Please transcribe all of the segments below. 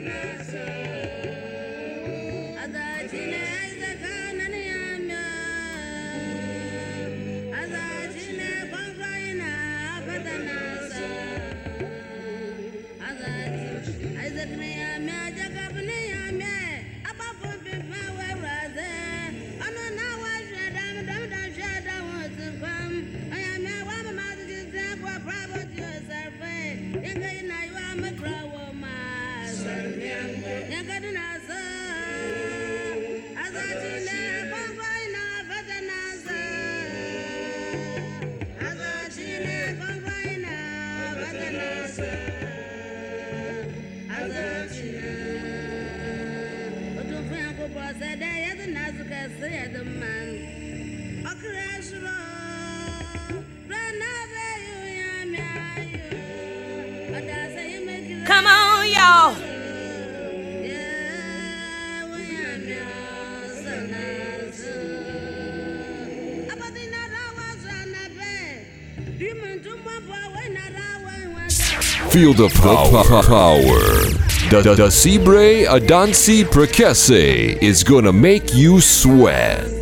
Yeah. Come on, y'all. Feel the power. power. The Cibre Adansi Prekese is gonna make you sweat.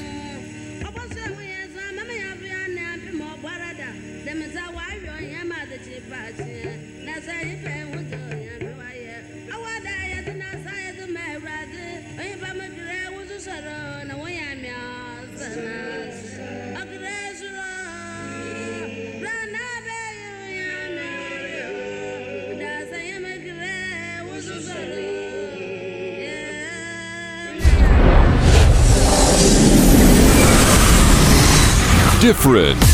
Different.